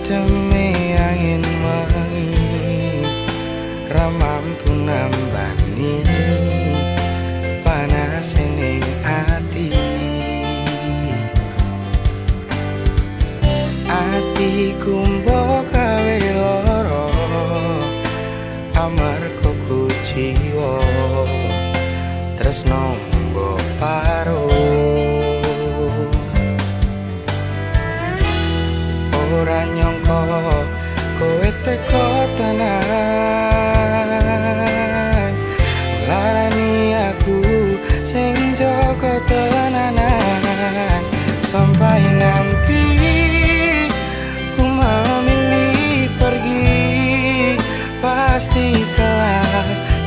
demi angin wangi ramam pun nambani panas ini hati hati kumbo kawe loro amar kuku jiwo tresno mbok paro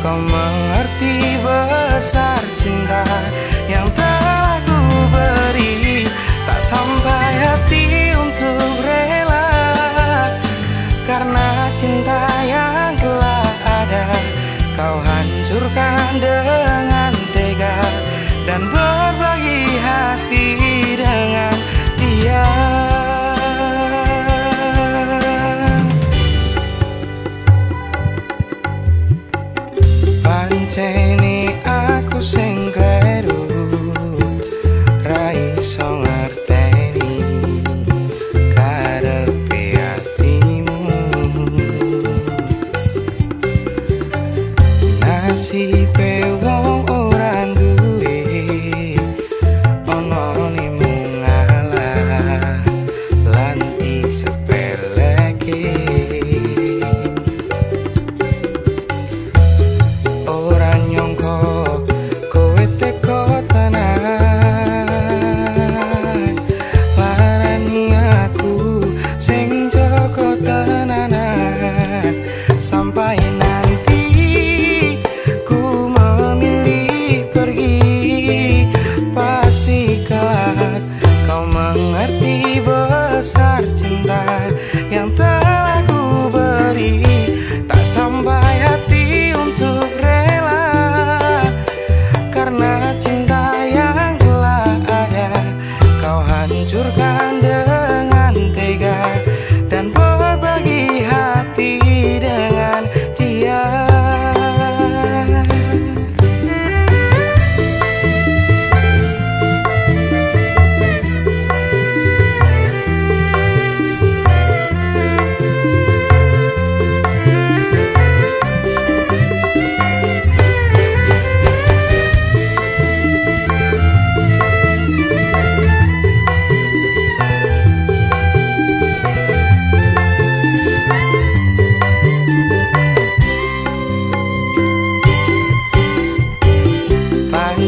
Kau mengerti besar cinta ni aku sing Rai Raih song besar cinta yang tak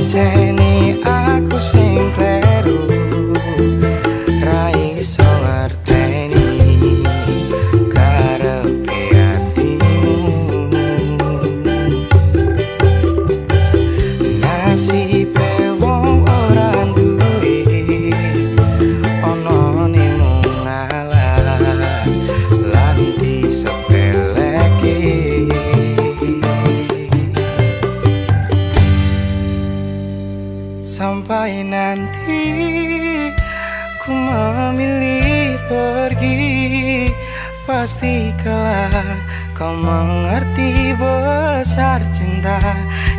jeni aku sing Ku memilih pergi Pasti kelak kau mengerti besar cinta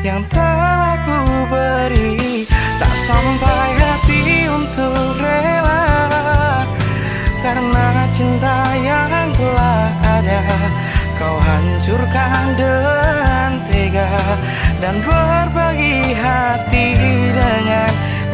Yang telah ku beri Tak sampai hati untuk rela Karena cinta yang telah ada Kau hancurkan dengan tega Dan berbagi hati dengan